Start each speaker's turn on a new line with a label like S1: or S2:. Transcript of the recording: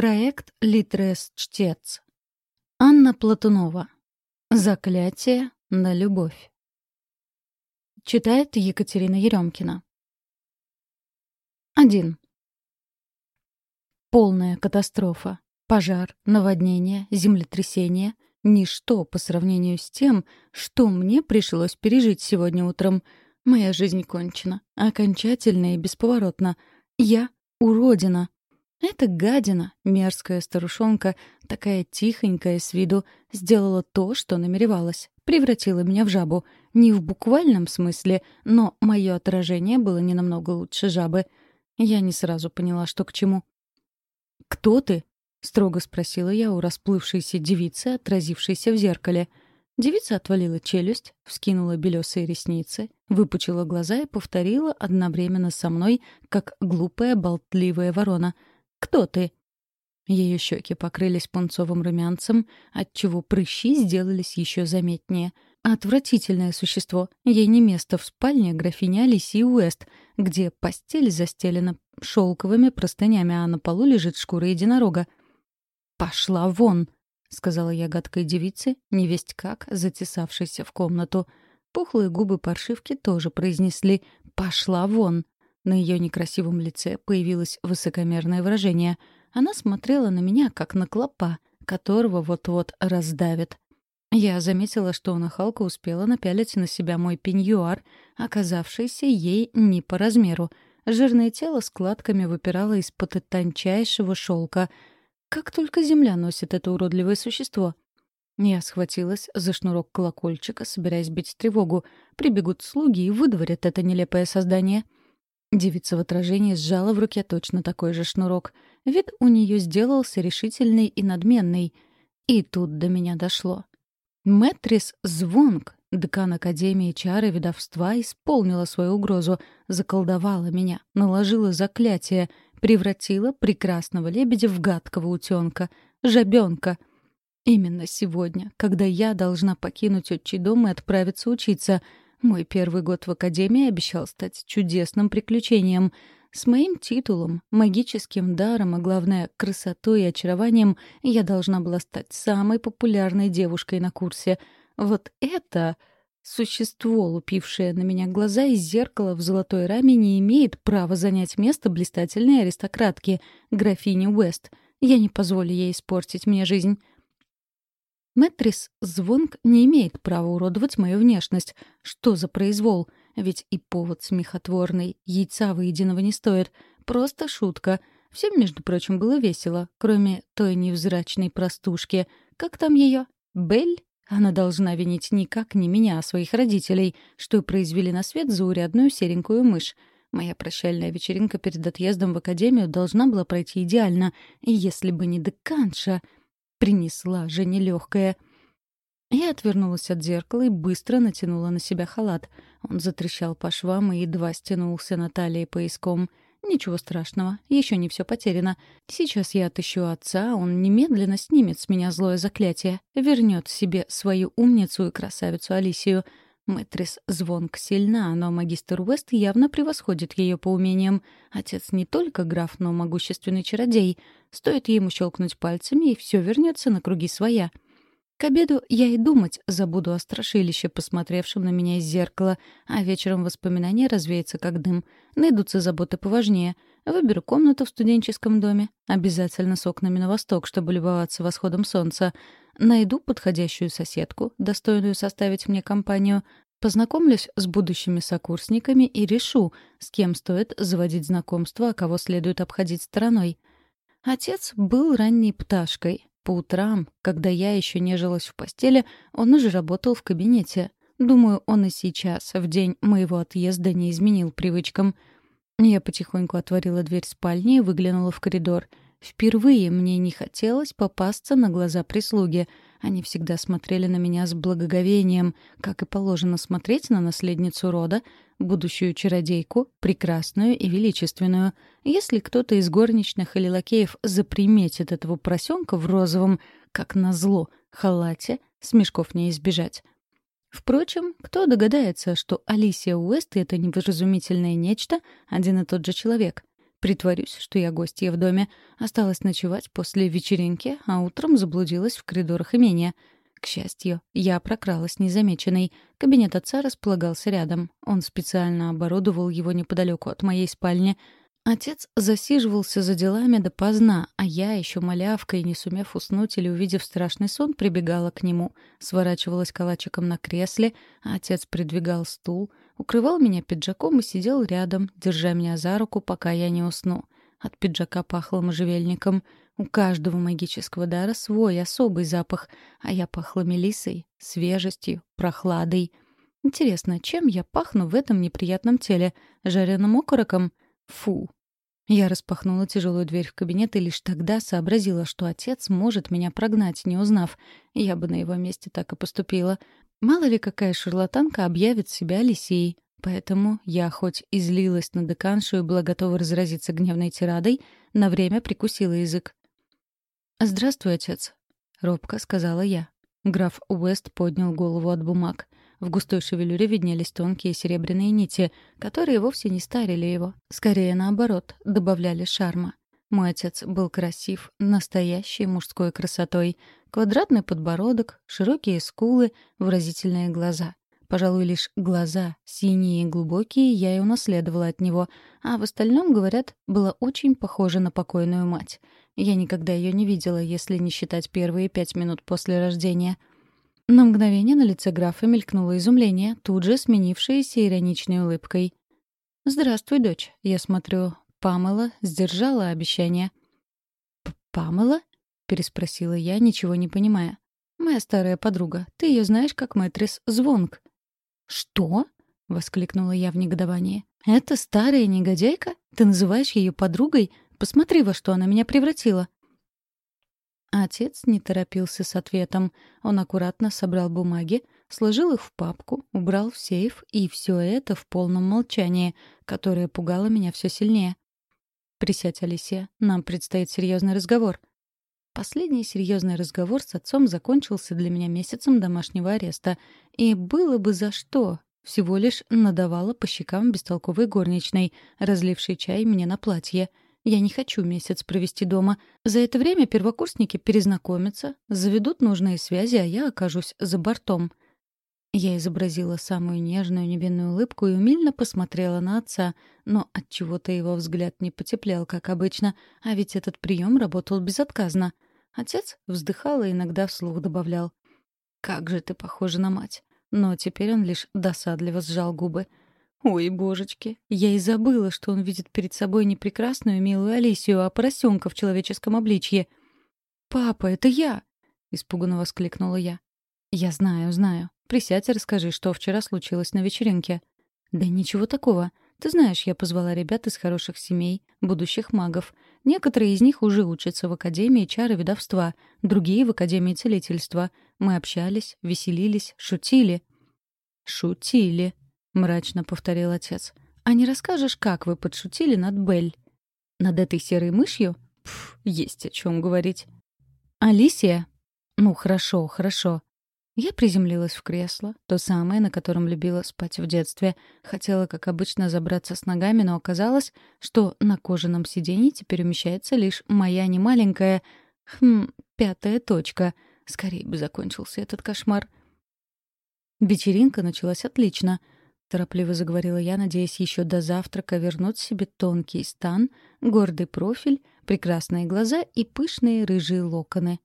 S1: Проект «Литрес-чтец». Анна Платунова. «Заклятие на любовь». Читает Екатерина Еремкина. 1. Полная катастрофа. Пожар, наводнение, землетрясение — ничто по сравнению с тем, что мне пришлось пережить сегодня утром. Моя жизнь кончена, окончательно и бесповоротно. Я — уродина. Эта гадина, мерзкая старушонка, такая тихонькая с виду, сделала то, что намеревалась. Превратила меня в жабу. Не в буквальном смысле, но мое отражение было не намного лучше жабы. Я не сразу поняла, что к чему. «Кто ты?» — строго спросила я у расплывшейся девицы, отразившейся в зеркале. Девица отвалила челюсть, вскинула белесые ресницы, выпучила глаза и повторила одновременно со мной, как глупая болтливая ворона. «Кто ты?» Ее щеки покрылись пунцовым румянцем, отчего прыщи сделались еще заметнее. Отвратительное существо. Ей не место в спальне графини Алисии Уэст, где постель застелена шелковыми простынями, а на полу лежит шкура единорога. «Пошла вон!» — сказала я гадкой девице, невесть как, затесавшейся в комнату. Пухлые губы паршивки тоже произнесли «пошла вон!». На ее некрасивом лице появилось высокомерное выражение. Она смотрела на меня, как на клопа, которого вот-вот раздавит. Я заметила, что нахалка успела напялить на себя мой пеньюар, оказавшийся ей не по размеру. Жирное тело складками выпирало из-под тончайшего шелка — как только земля носит это уродливое существо. Я схватилась за шнурок колокольчика, собираясь бить тревогу. Прибегут слуги и выдворят это нелепое создание. Девица в отражении сжала в руке точно такой же шнурок. Вид у нее сделался решительный и надменный. И тут до меня дошло. Мэтрис Звонг, декан Академии чары ведовства, исполнила свою угрозу, заколдовала меня, наложила заклятие — превратила прекрасного лебедя в гадкого утенка, жабенка. Именно сегодня, когда я должна покинуть отчий дом и отправиться учиться, мой первый год в академии обещал стать чудесным приключением. С моим титулом, магическим даром, а главное, красотой и очарованием я должна была стать самой популярной девушкой на курсе. Вот это Существо, лупившее на меня глаза из зеркала в золотой раме, не имеет права занять место блистательной аристократки, графини Уэст. Я не позволю ей испортить мне жизнь. Мэтрис Звонк не имеет права уродовать мою внешность. Что за произвол? Ведь и повод смехотворный, яйца выеденного не стоит. Просто шутка. Всем, между прочим, было весело, кроме той невзрачной простушки. Как там ее? Бель? Она должна винить никак не меня, а своих родителей, что произвели на свет заурядную серенькую мышь. Моя прощальная вечеринка перед отъездом в академию должна была пройти идеально, если бы не деканша, принесла же нелегкая. Я отвернулась от зеркала и быстро натянула на себя халат. Он затрещал по швам и едва стянулся на талии пояском — Ничего страшного, еще не все потеряно. Сейчас я отыщу отца, он немедленно снимет с меня злое заклятие, вернет себе свою умницу и красавицу Алисию. Мэтрис звонк сильна, но магистр Уэст явно превосходит ее по умениям. Отец не только граф, но могущественный чародей. Стоит ему щелкнуть пальцами, и все вернется на круги своя. К обеду я и думать забуду о страшилище, посмотревшем на меня из зеркала, а вечером воспоминания развеются как дым. Найдутся заботы поважнее. Выберу комнату в студенческом доме, обязательно с окнами на восток, чтобы любоваться восходом солнца. Найду подходящую соседку, достойную составить мне компанию. Познакомлюсь с будущими сокурсниками и решу, с кем стоит заводить знакомство, а кого следует обходить стороной. Отец был ранней пташкой, по утрам, когда я еще нежилась в постели, он уже работал в кабинете. Думаю, он и сейчас, в день моего отъезда, не изменил привычкам. Я потихоньку отворила дверь спальни и выглянула в коридор — Впервые мне не хотелось попасться на глаза прислуги. Они всегда смотрели на меня с благоговением, как и положено смотреть на наследницу рода, будущую чародейку, прекрасную и величественную. Если кто-то из горничных или лакеев заприметит этого поросенка в розовом, как назло, халате, смешков не избежать. Впрочем, кто догадается, что Алисия Уэст — это невразумительное нечто, один и тот же человек — Притворюсь, что я гостья в доме. Осталось ночевать после вечеринки, а утром заблудилась в коридорах имения. К счастью, я прокралась незамеченной. Кабинет отца располагался рядом. Он специально оборудовал его неподалеку от моей спальни. Отец засиживался за делами допоздна, а я, еще малявкой, не сумев уснуть или увидев страшный сон, прибегала к нему, сворачивалась калачиком на кресле, а отец придвигал стул, укрывал меня пиджаком и сидел рядом, держа меня за руку, пока я не усну. От пиджака пахло можжевельником. У каждого магического дара свой особый запах, а я пахла мелиссой, свежестью, прохладой. Интересно, чем я пахну в этом неприятном теле? Жареным окороком? Фу. Я распахнула тяжелую дверь в кабинет и лишь тогда сообразила, что отец может меня прогнать, не узнав. Я бы на его месте так и поступила. Мало ли какая шарлатанка объявит себя Лисией. Поэтому я хоть и злилась на деканшу и была готова разразиться гневной тирадой, на время прикусила язык. «Здравствуй, отец», — робко сказала я. Граф Уэст поднял голову от бумаг. В густой шевелюре виднелись тонкие серебряные нити, которые вовсе не старили его. Скорее, наоборот, добавляли шарма. Мой отец был красив, настоящей мужской красотой. Квадратный подбородок, широкие скулы, выразительные глаза. Пожалуй, лишь глаза, синие и глубокие, я и унаследовала от него, а в остальном, говорят, была очень похожа на покойную мать. Я никогда ее не видела, если не считать первые пять минут после рождения. На мгновение на лице графа мелькнуло изумление, тут же сменившееся ироничной улыбкой. «Здравствуй, дочь. Я смотрю, Памела сдержала обещание». «Памела?» переспросила я, ничего не понимая. «Моя старая подруга. Ты ее знаешь как мэтрис Звонк». «Что?» — воскликнула я в негодовании. «Это старая негодяйка? Ты называешь ее подругой? Посмотри, во что она меня превратила». Отец не торопился с ответом. Он аккуратно собрал бумаги, сложил их в папку, убрал в сейф, и все это в полном молчании, которое пугало меня все сильнее. «Присядь, Алисия, нам предстоит серьезный разговор», Последний серьезный разговор с отцом закончился для меня месяцем домашнего ареста. И было бы за что. Всего лишь надавала по щекам бестолковой горничной, разлившей чай мне на платье. Я не хочу месяц провести дома. За это время первокурсники перезнакомятся, заведут нужные связи, а я окажусь за бортом. Я изобразила самую нежную невинную улыбку и умильно посмотрела на отца, но от чего то его взгляд не потеплел, как обычно, а ведь этот прием работал безотказно. Отец вздыхал и иногда вслух добавлял. «Как же ты похожа на мать!» Но теперь он лишь досадливо сжал губы. «Ой, божечки, я и забыла, что он видит перед собой не прекрасную милую Алисию, а поросенка в человеческом обличье». «Папа, это я!» — испуганно воскликнула я. «Я знаю, знаю. Присядь и расскажи, что вчера случилось на вечеринке». «Да ничего такого. Ты знаешь, я позвала ребят из хороших семей, будущих магов. Некоторые из них уже учатся в Академии чары ведовства, другие — в Академии целительства. Мы общались, веселились, шутили». «Шутили», — мрачно повторил отец. «А не расскажешь, как вы подшутили над Бель?» «Над этой серой мышью?» Пф, есть о чем говорить. «Алисия?» «Ну, хорошо, хорошо. Я приземлилась в кресло, то самое, на котором любила спать в детстве. Хотела, как обычно, забраться с ногами, но оказалось, что на кожаном сиденье теперь умещается лишь моя немаленькая... Хм, пятая точка. Скорее бы закончился этот кошмар. Вечеринка началась отлично. Торопливо заговорила я, надеясь еще до завтрака вернуть себе тонкий стан, гордый профиль, прекрасные глаза и пышные рыжие локоны.